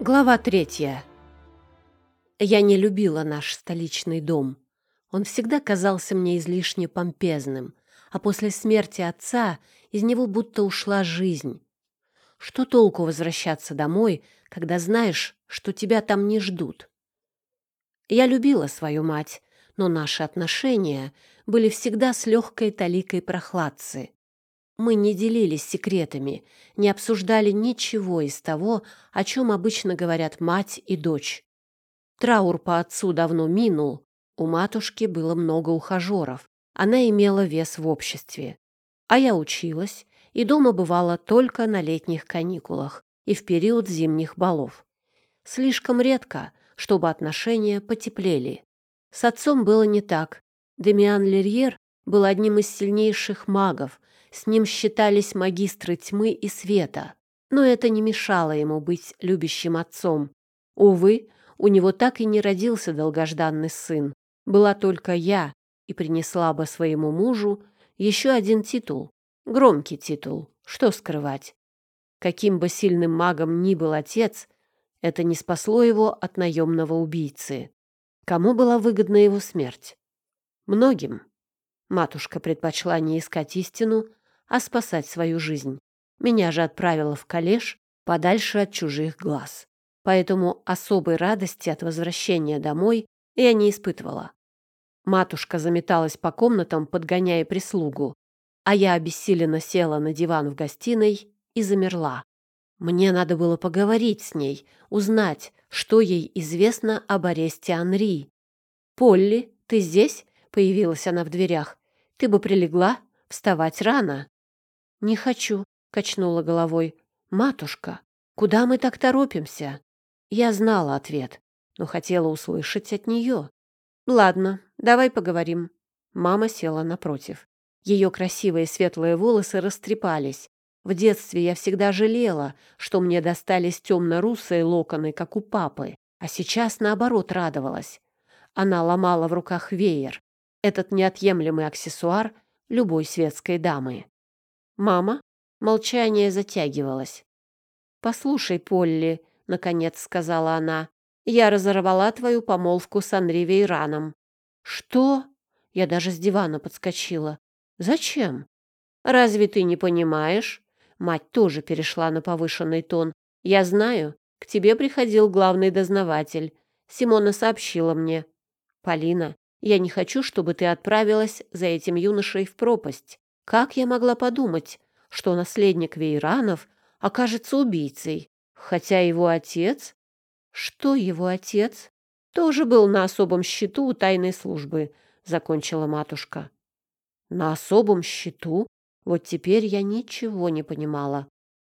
Глава третья. Я не любила наш столичный дом. Он всегда казался мне излишне помпезным, а после смерти отца из него будто ушла жизнь. Что толку возвращаться домой, когда знаешь, что тебя там не ждут? Я любила свою мать, но наши отношения были всегда с легкой таликой прохладцы. Мы не делились секретами, не обсуждали ничего из того, о чем обычно говорят мать и дочь. Траур по отцу давно минул, у матушки было много ухажеров, она имела вес в обществе. А я училась и дома бывала только на летних каникулах и в период зимних балов. Слишком редко, чтобы отношения потеплели. С отцом было не так. Демиан Лерьер был одним из сильнейших магов, с ним считались магистры тьмы и света, но это не мешало ему быть любящим отцом. Увы, у него так и не родился долгожданный сын. Была только я и принесла бы своему мужу еще один титул. Громкий титул, что скрывать. Каким бы сильным магом ни был отец, это не спасло его от наемного убийцы. Кому была выгодна его смерть? Многим. Матушка предпочла не искать истину, а спасать свою жизнь. Меня же отправила в коллеж подальше от чужих глаз. Поэтому особой радости от возвращения домой я не испытывала. Матушка заметалась по комнатам, подгоняя прислугу, а я обессиленно села на диван в гостиной и замерла. Мне надо было поговорить с ней, узнать, что ей известно об аресте Анри. «Полли, ты здесь?» — появилась она в дверях. «Ты бы прилегла? Вставать рано». «Не хочу», — качнула головой. «Матушка, куда мы так торопимся?» Я знала ответ, но хотела услышать от нее. «Ладно, давай поговорим». Мама села напротив. Ее красивые светлые волосы растрепались. В детстве я всегда жалела, что мне достались темно-русые локоны, как у папы, а сейчас, наоборот, радовалась. Она ломала в руках веер, этот неотъемлемый аксессуар любой светской дамы. «Мама?» Молчание затягивалось. «Послушай, Полли», — наконец сказала она, — «я разорвала твою помолвку с Анри Вейраном». «Что?» Я даже с дивана подскочила. «Зачем?» «Разве ты не понимаешь?» Мать тоже перешла на повышенный тон. «Я знаю, к тебе приходил главный дознаватель. Симона сообщила мне. Полина, я не хочу, чтобы ты отправилась за этим юношей в пропасть. Как я могла подумать, что наследник Вейранов окажется убийцей, хотя его отец... Что его отец? Тоже был на особом счету у тайной службы, закончила матушка. На особом счету? Вот теперь я ничего не понимала.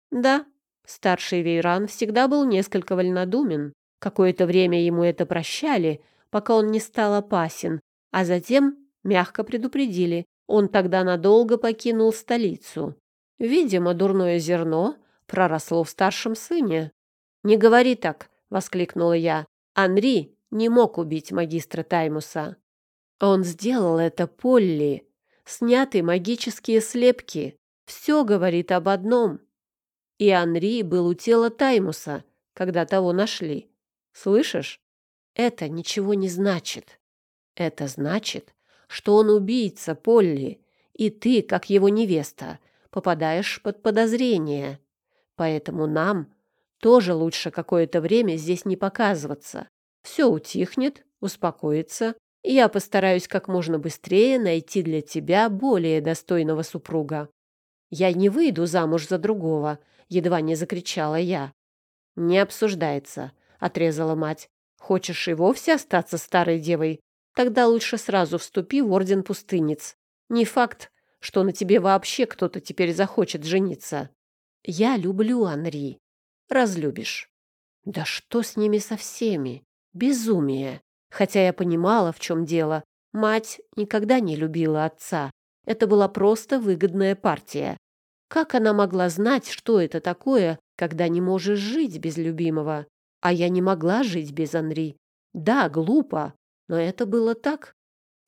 Да, старший Вейран всегда был несколько вольнодумен. Какое-то время ему это прощали, пока он не стал опасен, а затем мягко предупредили, он тогда надолго покинул столицу. Видимо, дурное зерно проросло в старшем сыне. «Не говори так!» — воскликнула я. «Анри не мог убить магистра Таймуса. Он сделал это Полли. Сняты магические слепки. Все говорит об одном. И Анри был у тела Таймуса, когда того нашли. Слышишь? Это ничего не значит. Это значит, что он убийца, Полли, и ты, как его невеста, попадаешь под подозрение. Поэтому нам тоже лучше какое-то время здесь не показываться. Все утихнет, успокоится, и я постараюсь как можно быстрее найти для тебя более достойного супруга. Я не выйду замуж за другого, едва не закричала я. Не обсуждается, отрезала мать. Хочешь и вовсе остаться старой девой? Тогда лучше сразу вступи в орден пустынниц. Не факт, что на тебе вообще кто-то теперь захочет жениться. Я люблю Анри. Разлюбишь. Да что с ними со всеми? Безумие. Хотя я понимала, в чем дело. Мать никогда не любила отца. Это была просто выгодная партия. Как она могла знать, что это такое, когда не можешь жить без любимого? А я не могла жить без Анри. Да, глупо, но это было так.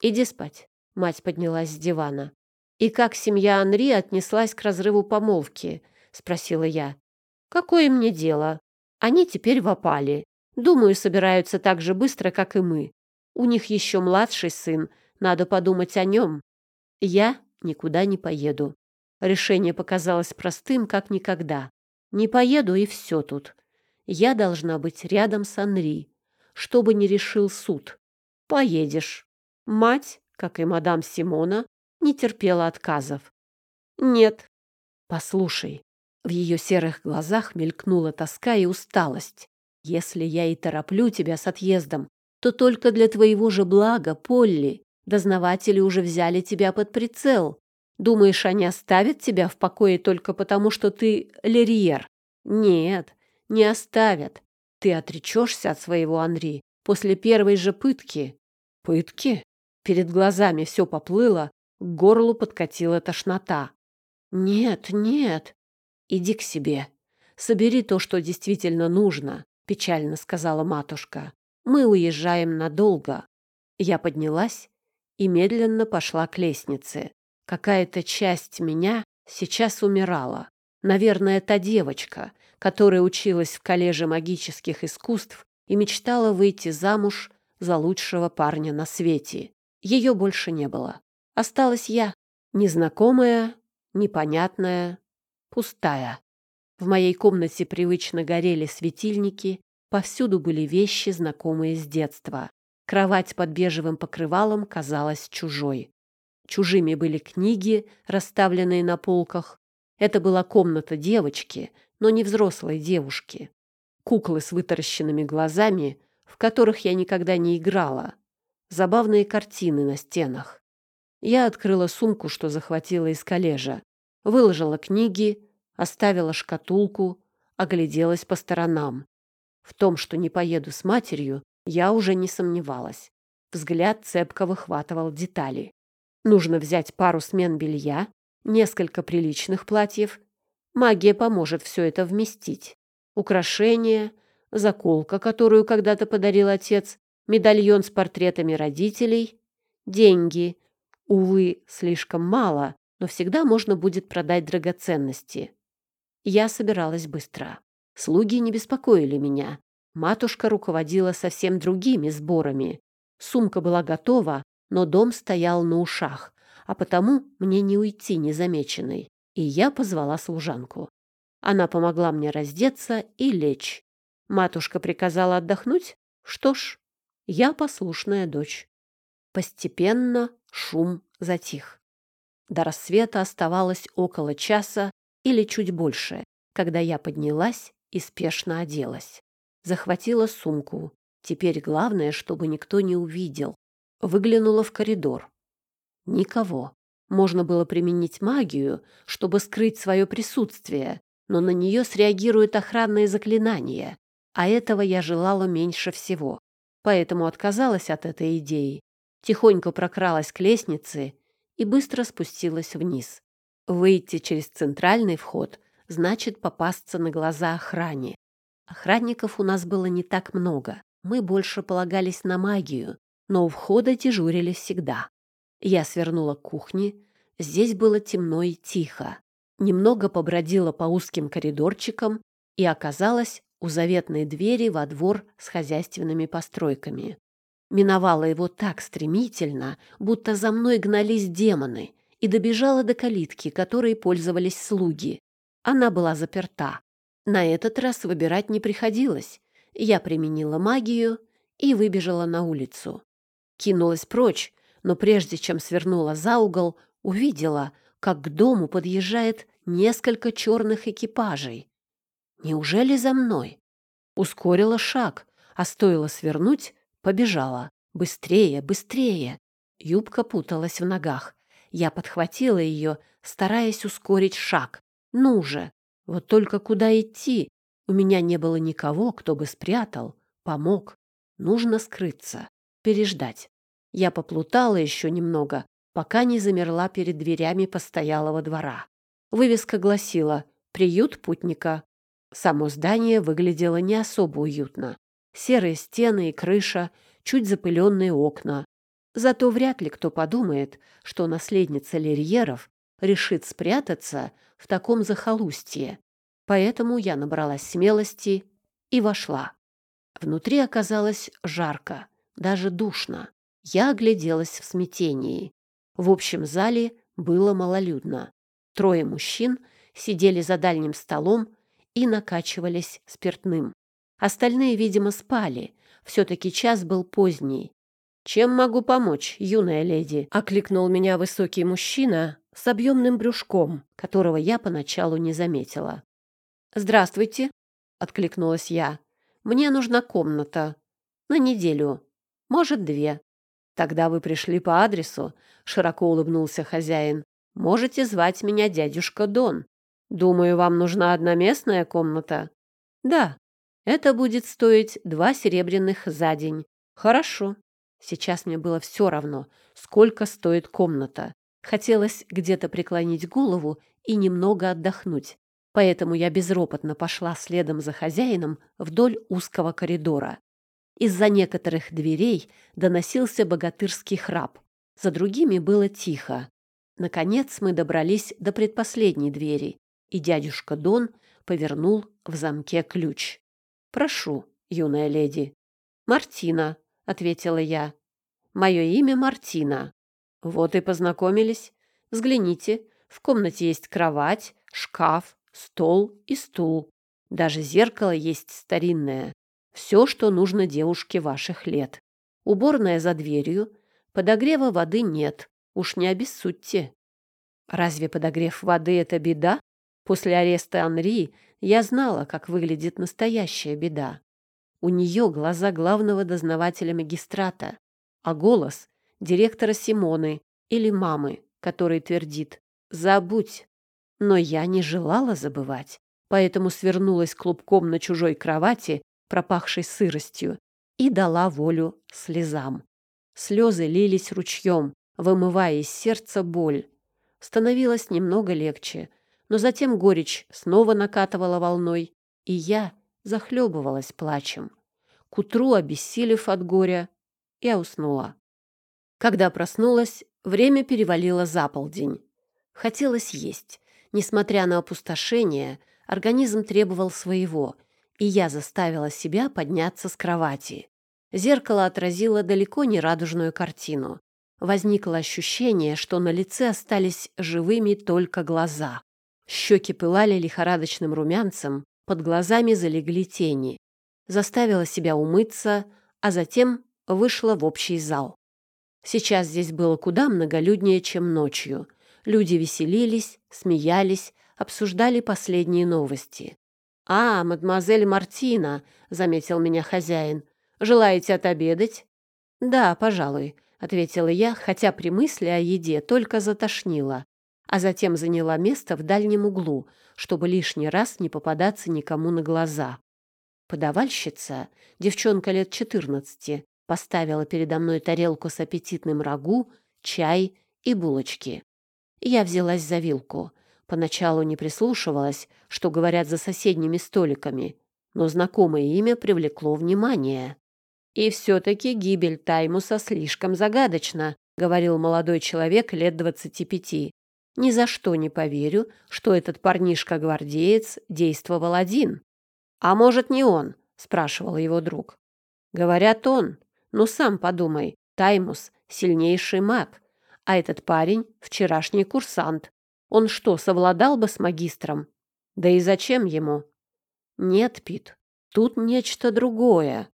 Иди спать. Мать поднялась с дивана. И как семья Анри отнеслась к разрыву помолвки? Спросила я. Какое мне дело? Они теперь в опале. Думаю, собираются так же быстро, как и мы. У них еще младший сын, надо подумать о нем. Я никуда не поеду. Решение показалось простым, как никогда. Не поеду, и все тут. Я должна быть рядом с Анри, что бы ни решил суд. Поедешь. Мать, как и мадам Симона, не терпела отказов. Нет. Послушай. В ее серых глазах мелькнула тоска и усталость. Если я и тороплю тебя с отъездом, то только для твоего же блага, Полли. Дознаватели уже взяли тебя под прицел. Думаешь, они оставят тебя в покое только потому, что ты лерьер? Нет, не оставят. Ты отречешься от своего Анри после первой же пытки. Пытки? Перед глазами все поплыло, к горлу подкатила тошнота. Нет, нет. Иди к себе. Собери то, что действительно нужно, печально сказала матушка. Мы уезжаем надолго. Я поднялась и медленно пошла к лестнице. Какая-то часть меня сейчас умирала. Наверное, та девочка, которая училась в коллеже магических искусств и мечтала выйти замуж за лучшего парня на свете. Ее больше не было. Осталась я, незнакомая, непонятная, пустая. В моей комнате привычно горели светильники, повсюду были вещи, знакомые с детства. Кровать под бежевым покрывалом казалась чужой. Чужими были книги, расставленные на полках. Это была комната девочки, но не взрослой девушки. Куклы с вытаращенными глазами, в которых я никогда не играла. Забавные картины на стенах. Я открыла сумку, что захватила из коллежа, выложила книги, оставила шкатулку, огляделась по сторонам. В том, что не поеду с матерью, я уже не сомневалась. Взгляд цепко выхватывал детали. Нужно взять пару смен белья, несколько приличных платьев. Магия поможет все это вместить. Украшения, заколка, которую когда-то подарил отец, медальон с портретами родителей, деньги. Увы, слишком мало, но всегда можно будет продать драгоценности. Я собиралась быстро. Слуги не беспокоили меня. Матушка руководила совсем другими сборами. Сумка была готова, но дом стоял на ушах, а потому мне не уйти незамеченной. И я позвала служанку. Она помогла мне раздеться и лечь. Матушка приказала отдохнуть? Что ж, я послушная дочь. Постепенно шум затих. До рассвета оставалось около часа или чуть больше, когда я поднялась и спешно оделась. Захватила сумку. Теперь главное, чтобы никто не увидел. Выглянула в коридор. Никого. Можно было применить магию, чтобы скрыть свое присутствие, но на нее среагируют охранные заклинания, а этого я желала меньше всего. Поэтому отказалась от этой идеи, тихонько прокралась к лестнице и быстро спустилась вниз. Выйти через центральный вход значит попасться на глаза охране. Охранников у нас было не так много. Мы больше полагались на магию, но у входа дежурили всегда. Я свернула к кухне. Здесь было темно и тихо. Немного побродила по узким коридорчикам и оказалась у заветной двери во двор с хозяйственными постройками. Миновала его так стремительно, будто за мной гнались демоны, и добежала до калитки, которой пользовались слуги. Она была заперта. На этот раз выбирать не приходилось. Я применила магию и выбежала на улицу. Кинулась прочь, но прежде чем свернула за угол, увидела, как к дому подъезжает несколько черных экипажей. Неужели за мной? Ускорила шаг, а стоило свернуть, побежала. Быстрее, быстрее. Юбка путалась в ногах. Я подхватила ее, стараясь ускорить шаг. Ну же, вот только куда идти? У меня не было никого, кто бы спрятал, помог. Нужно скрыться, переждать. Я поплутала еще немного, пока не замерла перед дверями постоялого двора. Вывеска гласила «Приют путника». Само здание выглядело не особо уютно. Серые стены и крыша, чуть запыленные окна. Зато вряд ли кто подумает, что наследница Лерьеров решит спрятаться в таком захолустье. Поэтому я набралась смелости и вошла. Внутри оказалось жарко, даже душно. Я огляделась в смятении. В общем зале было малолюдно. Трое мужчин сидели за дальним столом и накачивались спиртным. Остальные, видимо, спали. Все-таки час был поздний. «Чем могу помочь, юная леди?» — окликнул меня высокий мужчина с объемным брюшком, которого я поначалу не заметила. «Здравствуйте», — откликнулась я. «Мне нужна комната. На неделю. Может, две». «Тогда вы пришли по адресу», — широко улыбнулся хозяин. «Можете звать меня дядюшка Дон. Думаю, вам нужна одноместная комната?» «Да. Это будет стоить два серебряных за день». «Хорошо». Сейчас мне было все равно, сколько стоит комната. Хотелось где-то преклонить голову и немного отдохнуть. Поэтому я безропотно пошла следом за хозяином вдоль узкого коридора. Из-за некоторых дверей доносился богатырский храп. За другими было тихо. Наконец мы добрались до предпоследней двери, и дядюшка Дон повернул в замке ключ. «Прошу, юная леди». «Мартина», — ответила я. «Мое имя Мартина». «Вот и познакомились. Взгляните, в комнате есть кровать, шкаф, стол и стул. Даже зеркало есть старинное. Все, что нужно девушке ваших лет. Уборная за дверью. Подогрева воды нет. Уж не обессудьте. Разве подогрев воды — это беда? После ареста Анри я знала, как выглядит настоящая беда. У нее глаза главного дознавателя магистрата, а голос — директора Симоны или мамы, который твердит «Забудь». Но я не желала забывать, поэтому свернулась клубком на чужой кровати пропахшей сыростью, и дала волю слезам. Слезы лились ручьем, вымывая из сердца боль. Становилось немного легче, но затем горечь снова накатывала волной, и я захлебывалась плачем. К утру, обессилев от горя, я уснула. Когда проснулась, время перевалило за полдень. Хотелось есть. Несмотря на опустошение, организм требовал своего — и я заставила себя подняться с кровати. Зеркало отразило далеко не радужную картину. Возникло ощущение, что на лице остались живыми только глаза. Щеки пылали лихорадочным румянцем, под глазами залегли тени. Заставила себя умыться, а затем вышла в общий зал. Сейчас здесь было куда многолюднее, чем ночью. Люди веселились, смеялись, обсуждали последние новости. «А, мадемуазель Мартина», — заметил меня хозяин. «Желаете отобедать?» «Да, пожалуй», — ответила я, хотя при мысли о еде только затошнила, а затем заняла место в дальнем углу, чтобы лишний раз не попадаться никому на глаза. Подавальщица, девчонка лет четырнадцати, поставила передо мной тарелку с аппетитным рагу, чай и булочки. Я взялась за вилку. Поначалу не прислушивалась, что говорят за соседними столиками, но знакомое имя привлекло внимание. «И все-таки гибель Таймуса слишком загадочна», — говорил молодой человек лет двадцати пяти. «Ни за что не поверю, что этот парнишка-гвардеец действовал один». «А может, не он?» — спрашивал его друг. «Говорят, он. Ну, сам подумай. Таймус — сильнейший маг, а этот парень — вчерашний курсант. Он что, совладал бы с магистром? Да и зачем ему? Нет, Пит, тут нечто другое.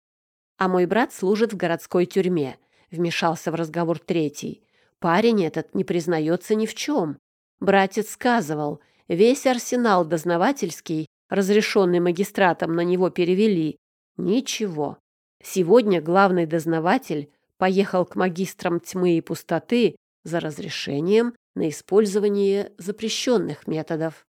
А мой брат служит в городской тюрьме, вмешался в разговор третий. Парень этот не признается ни в чем. Братец сказывал, весь арсенал дознавательский, разрешенный магистратом, на него перевели. Ничего. Сегодня главный дознаватель поехал к магистрам тьмы и пустоты за разрешением на использование запрещенных методов.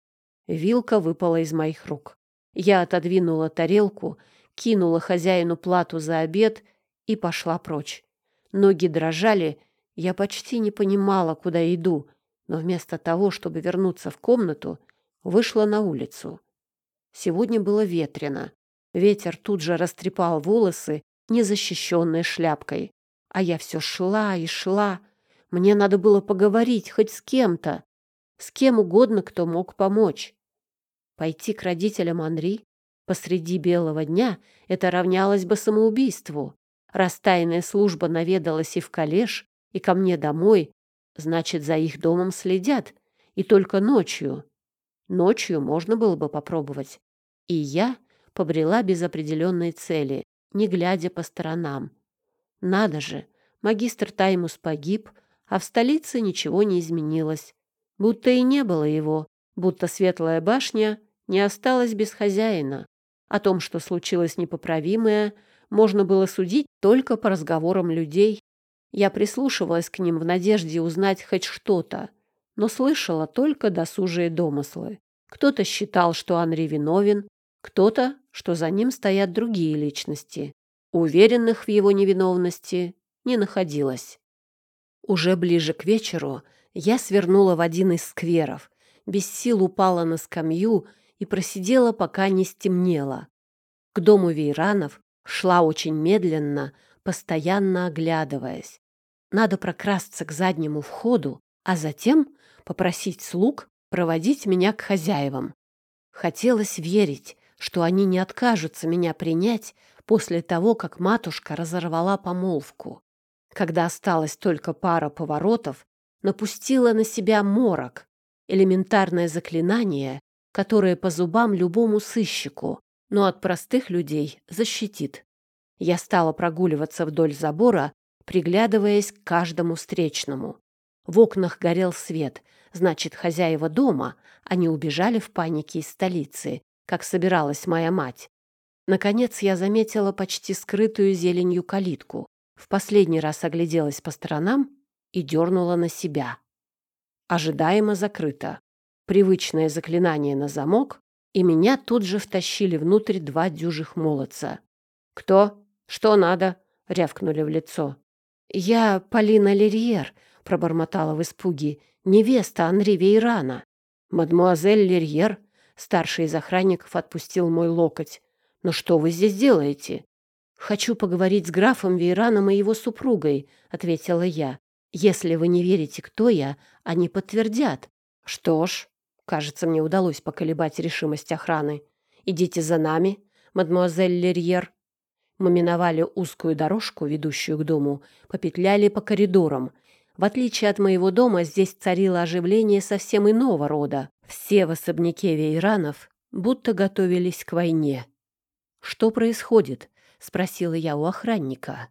Вилка выпала из моих рук. Я отодвинула тарелку, кинула хозяину плату за обед и пошла прочь. Ноги дрожали, я почти не понимала, куда иду, но вместо того, чтобы вернуться в комнату, вышла на улицу. Сегодня было ветрено. Ветер тут же растрепал волосы, незащищенные шляпкой. А я все шла и шла, мне надо было поговорить хоть с кем-то, с кем угодно, кто мог помочь. Пойти к родителям Анри? Посреди белого дня это равнялось бы самоубийству. Раз служба наведалась и в коллеж, и ко мне домой, значит, за их домом следят, и только ночью. Ночью можно было бы попробовать. И я побрела без определенной цели, не глядя по сторонам. Надо же, магистр Таймус погиб, а в столице ничего не изменилось. Будто и не было его, будто светлая башня не осталась без хозяина. О том, что случилось непоправимое, можно было судить только по разговорам людей. Я прислушивалась к ним в надежде узнать хоть что-то, но слышала только досужие домыслы. Кто-то считал, что Анри виновен, кто-то, что за ним стоят другие личности. Уверенных в его невиновности не находилось. Уже ближе к вечеру я свернула в один из скверов, без сил упала на скамью и просидела, пока не стемнело. К дому Вейранов шла очень медленно, постоянно оглядываясь. Надо прокрасться к заднему входу, а затем попросить слуг проводить меня к хозяевам. Хотелось верить, что они не откажутся меня принять после того, как матушка разорвала помолвку. Когда осталась только пара поворотов, напустила на себя морок, элементарное заклинание, которое по зубам любому сыщику, но от простых людей защитит. Я стала прогуливаться вдоль забора, приглядываясь к каждому встречному. В окнах горел свет, значит, хозяева дома, они убежали в панике из столицы, как собиралась моя мать. Наконец я заметила почти скрытую зеленью калитку. В последний раз огляделась по сторонам и дернула на себя. Ожидаемо закрыто. Привычное заклинание на замок, и меня тут же втащили внутрь два дюжих молодца. «Кто? Что надо?» — рявкнули в лицо. «Я Полина Лерьер», — пробормотала в испуге, — «невеста Анри Вейрана». «Мадмуазель Лерьер», — старший из охранников отпустил мой локоть. «Но что вы здесь делаете?» «Хочу поговорить с графом Вейраном и его супругой», — ответила я. «Если вы не верите, кто я, они подтвердят». «Что ж, кажется, мне удалось поколебать решимость охраны. Идите за нами, мадемуазель Лерьер». Мы миновали узкую дорожку, ведущую к дому, попетляли по коридорам. В отличие от моего дома, здесь царило оживление совсем иного рода. Все в особняке Вейранов будто готовились к войне. «Что происходит?» — спросила я у охранника.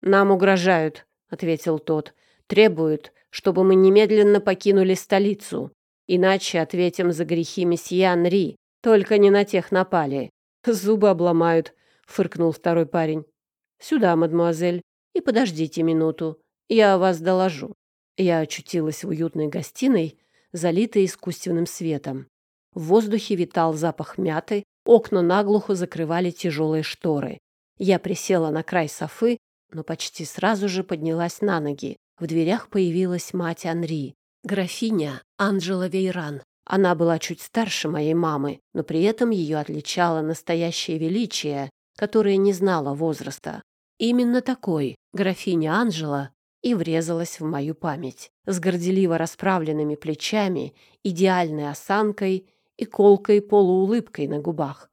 «Нам угрожают», — ответил тот. «Требуют, чтобы мы немедленно покинули столицу. Иначе ответим за грехи месье Анри. Только не на тех напали. Зубы обломают», — фыркнул второй парень. «Сюда, мадемуазель, и подождите минуту. Я о вас доложу». Я очутилась в уютной гостиной, залитой искусственным светом. В воздухе витал запах мяты, окна наглухо закрывали тяжелые шторы. Я присела на край софы, но почти сразу же поднялась на ноги. В дверях появилась мать Анри, графиня Анжела Вейран. Она была чуть старше моей мамы, но при этом ее отличало настоящее величие, которое не знало возраста. Именно такой графиня Анжела и врезалась в мою память. С горделиво расправленными плечами, идеальной осанкой и колкой полуулыбкой на губах.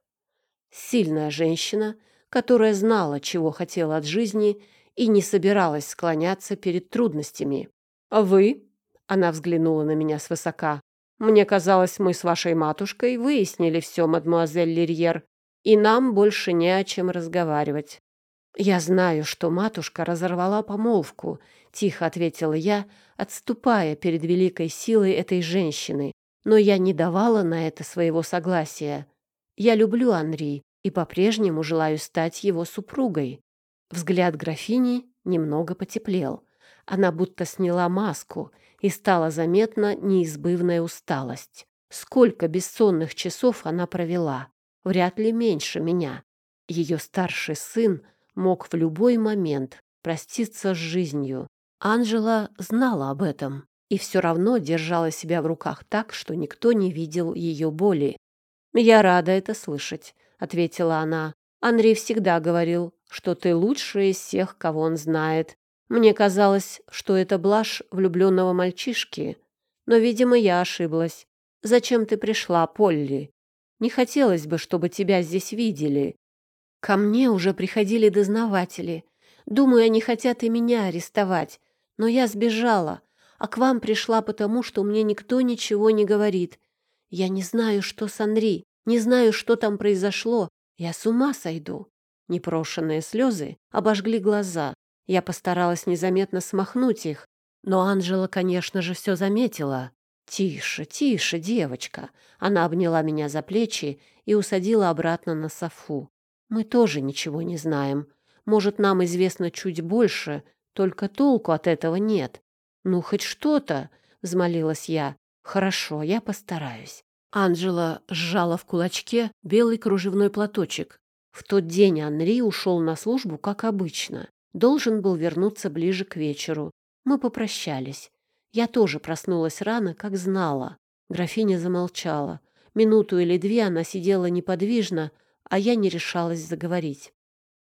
Сильная женщина, которая знала, чего хотела от жизни и не собиралась склоняться перед трудностями. «А вы?» — она взглянула на меня свысока. «Мне казалось, мы с вашей матушкой выяснили все, мадемуазель Лерьер, и нам больше не о чем разговаривать». «Я знаю, что матушка разорвала помолвку», — тихо ответила я, отступая перед великой силой этой женщины. «Но я не давала на это своего согласия. Я люблю Анри, и по-прежнему желаю стать его супругой. Взгляд графини немного потеплел. Она будто сняла маску, и стала заметна неизбывная усталость. Сколько бессонных часов она провела? Вряд ли меньше меня. Ее старший сын мог в любой момент проститься с жизнью. Анжела знала об этом и все равно держала себя в руках так, что никто не видел ее боли. «Я рада это слышать», — ответила она. «Андрей всегда говорил, что ты лучшая из всех, кого он знает. Мне казалось, что это блажь влюбленного мальчишки. Но, видимо, я ошиблась. Зачем ты пришла, Полли?» Не хотелось бы, чтобы тебя здесь видели. Ко мне уже приходили дознаватели. Думаю, они хотят и меня арестовать. Но я сбежала, а к вам пришла потому, что мне никто ничего не говорит. Я не знаю, что с Анри, не знаю, что там произошло. Я с ума сойду. Непрошенные слезы обожгли глаза. Я постаралась незаметно смахнуть их, но Анжела, конечно же, все заметила. «Тише, тише, девочка!» Она обняла меня за плечи и усадила обратно на софу. «Мы тоже ничего не знаем. Может, нам известно чуть больше, только толку от этого нет. Ну, хоть что-то!» — взмолилась я. «Хорошо, я постараюсь». Анжела сжала в кулачке белый кружевной платочек. В тот день Анри ушел на службу, как обычно. Должен был вернуться ближе к вечеру. Мы попрощались. Я тоже проснулась рано, как знала. Графиня замолчала. Минуту или две она сидела неподвижно, а я не решалась заговорить.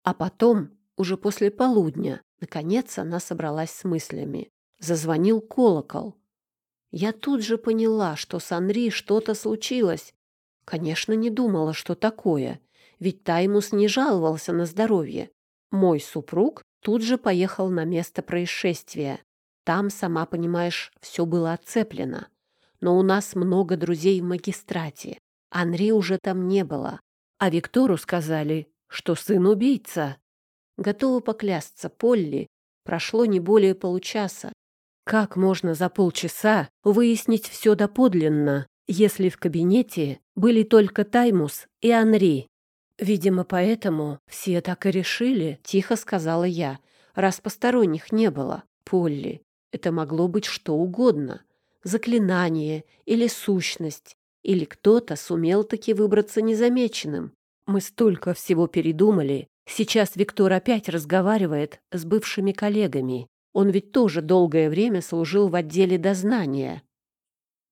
А потом, уже после полудня, наконец она собралась с мыслями. Зазвонил колокол. Я тут же поняла, что с Анри что-то случилось. Конечно, не думала, что такое, ведь Таймус не жаловался на здоровье. Мой супруг тут же поехал на место происшествия. Там, сама понимаешь, все было отцеплено. Но у нас много друзей в магистрате. Анри уже там не было. А Виктору сказали, что сын убийца. Готова поклясться, Полли. Прошло не более получаса. Как можно за полчаса выяснить все доподлинно, если в кабинете были только Таймус и Анри? Видимо, поэтому все так и решили, тихо сказала я, раз посторонних не было. Полли, это могло быть что угодно. Заклинание или сущность, или кто-то сумел таки выбраться незамеченным. Мы столько всего передумали. Сейчас Виктор опять разговаривает с бывшими коллегами. Он ведь тоже долгое время служил в отделе дознания.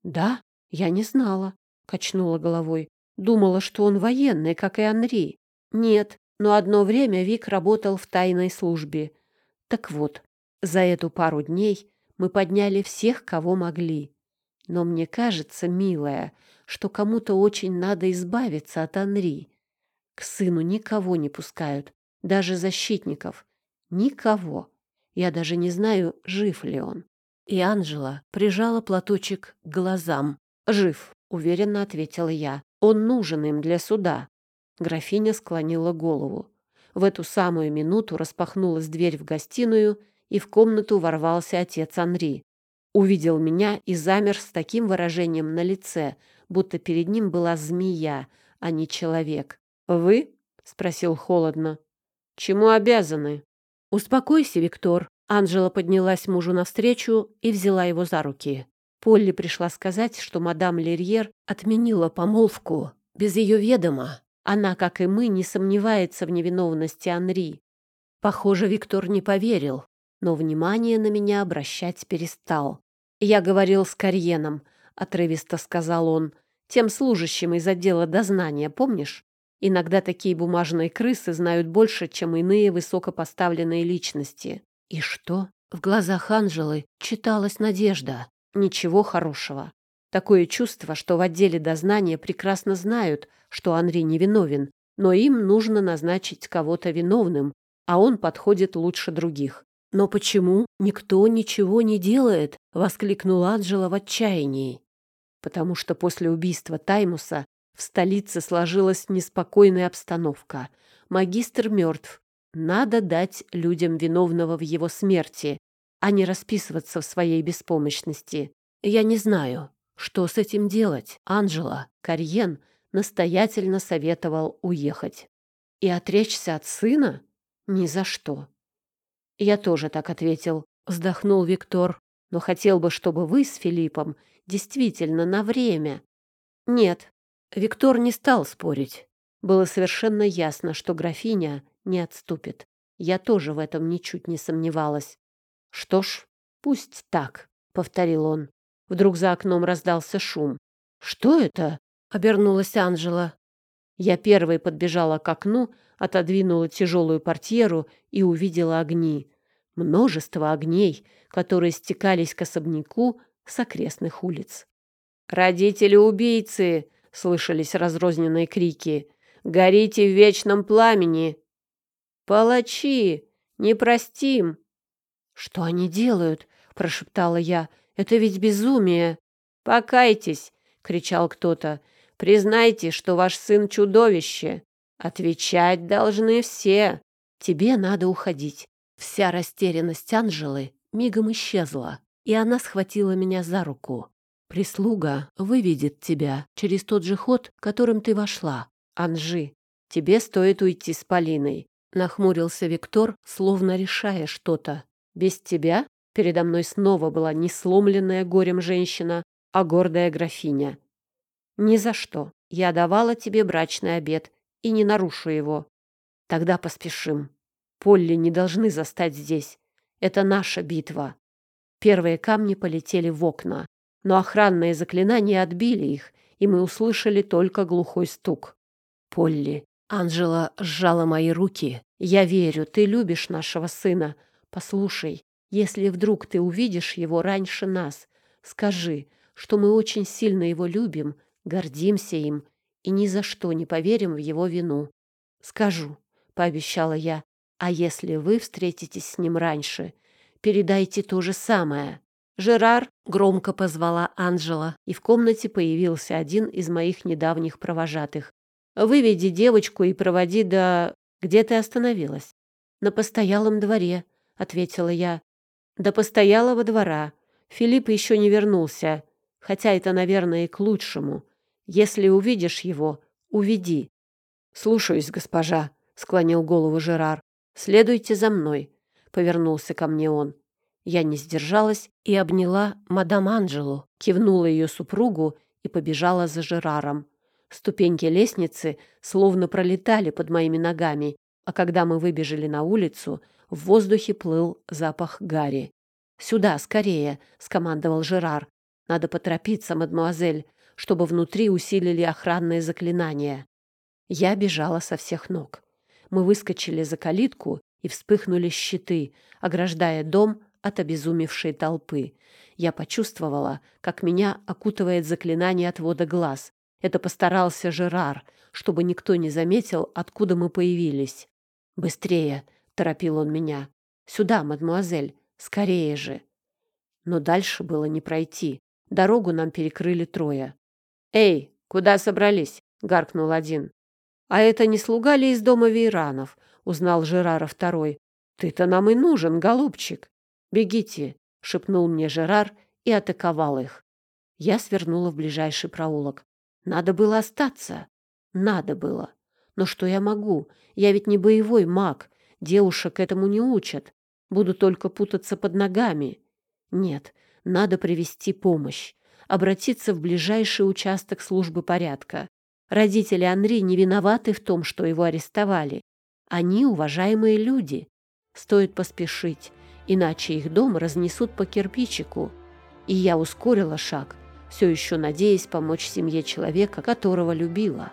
«Да, я не знала», — качнула головой. «Думала, что он военный, как и Анри. Нет, но одно время Вик работал в тайной службе. Так вот, за эту пару дней мы подняли всех, кого могли. Но мне кажется, милая, что кому-то очень надо избавиться от Анри. К сыну никого не пускают, даже защитников. Никого. Я даже не знаю, жив ли он. И Анжела прижала платочек к глазам. «Жив», — уверенно ответила я. «Он нужен им для суда». Графиня склонила голову. В эту самую минуту распахнулась дверь в гостиную, и в комнату ворвался отец Анри. Увидел меня и замер с таким выражением на лице, будто перед ним была змея, а не человек. «Вы?» — спросил холодно. «Чему обязаны?» «Успокойся, Виктор». Анжела поднялась мужу навстречу и взяла его за руки. Полли пришла сказать, что мадам Лерьер отменила помолвку без ее ведома. Она, как и мы, не сомневается в невиновности Анри. Похоже, Виктор не поверил но внимание на меня обращать перестал. «Я говорил с Карьеном», — отрывисто сказал он, «тем служащим из отдела дознания, помнишь? Иногда такие бумажные крысы знают больше, чем иные высокопоставленные личности». И что? В глазах Анжелы читалась надежда. Ничего хорошего. Такое чувство, что в отделе дознания прекрасно знают, что Анри невиновен, но им нужно назначить кого-то виновным, а он подходит лучше других. «Но почему никто ничего не делает?» — воскликнула Анджела в отчаянии. «Потому что после убийства Таймуса в столице сложилась неспокойная обстановка. Магистр мертв. Надо дать людям виновного в его смерти, а не расписываться в своей беспомощности. Я не знаю, что с этим делать. Анжела, Карьен настоятельно советовал уехать. И отречься от сына? Ни за что. Я тоже так ответил, вздохнул Виктор. Но хотел бы, чтобы вы с Филиппом действительно на время. Нет, Виктор не стал спорить. Было совершенно ясно, что графиня не отступит. Я тоже в этом ничуть не сомневалась. Что ж, пусть так, повторил он. Вдруг за окном раздался шум. Что это? обернулась Анжела. Я первой подбежала к окну, отодвинула тяжелую портьеру и увидела огни. Множество огней, которые стекались к особняку с окрестных улиц. «Родители убийцы!» — слышались разрозненные крики. «Горите в вечном пламени!» «Палачи! Не простим!» «Что они делают?» — прошептала я. «Это ведь безумие!» «Покайтесь!» — кричал кто-то. «Признайте, что ваш сын чудовище! Отвечать должны все!» «Тебе надо уходить!» Вся растерянность Анжелы мигом исчезла, и она схватила меня за руку. «Прислуга выведет тебя через тот же ход, которым ты вошла. Анжи, тебе стоит уйти с Полиной», — нахмурился Виктор, словно решая что-то. «Без тебя передо мной снова была не сломленная горем женщина, а гордая графиня. Ни за что. Я давала тебе брачный обед и не нарушу его. Тогда поспешим. Полли не должны застать здесь. Это наша битва. Первые камни полетели в окна, но охранные заклинания отбили их, и мы услышали только глухой стук. Полли. Анжела сжала мои руки. «Я верю, ты любишь нашего сына. Послушай, если вдруг ты увидишь его раньше нас, скажи, что мы очень сильно его любим, гордимся им и ни за что не поверим в его вину. Скажу, — пообещала я, — а если вы встретитесь с ним раньше, передайте то же самое. Жерар громко позвала Анжела, и в комнате появился один из моих недавних провожатых. «Выведи девочку и проводи до... Где ты остановилась?» «На постоялом дворе», — ответила я. «До постоялого двора. Филипп еще не вернулся. Хотя это, наверное, и к лучшему. Если увидишь его, уведи. Слушаюсь, госпожа, склонил голову Жерар. Следуйте за мной, повернулся ко мне он. Я не сдержалась и обняла мадам Анжелу, кивнула ее супругу и побежала за Жераром. Ступеньки лестницы словно пролетали под моими ногами, а когда мы выбежали на улицу, в воздухе плыл запах гари. «Сюда, скорее!» — скомандовал Жерар. Надо поторопиться, мадмуазель, чтобы внутри усилили охранные заклинания. Я бежала со всех ног. Мы выскочили за калитку и вспыхнули щиты, ограждая дом от обезумевшей толпы. Я почувствовала, как меня окутывает заклинание отвода глаз. Это постарался Жерар, чтобы никто не заметил, откуда мы появились. «Быстрее!» — торопил он меня. «Сюда, мадмуазель! Скорее же!» Но дальше было не пройти. Дорогу нам перекрыли трое. «Эй, куда собрались?» — гаркнул один. «А это не слуга ли из дома Вейранов?» — узнал Жерара второй. «Ты-то нам и нужен, голубчик!» «Бегите!» — шепнул мне Жерар и атаковал их. Я свернула в ближайший проулок. Надо было остаться. Надо было. Но что я могу? Я ведь не боевой маг. Девушек этому не учат. Буду только путаться под ногами. Нет, надо привести помощь, обратиться в ближайший участок службы порядка. Родители Анри не виноваты в том, что его арестовали. Они уважаемые люди. Стоит поспешить, иначе их дом разнесут по кирпичику. И я ускорила шаг, все еще надеясь помочь семье человека, которого любила.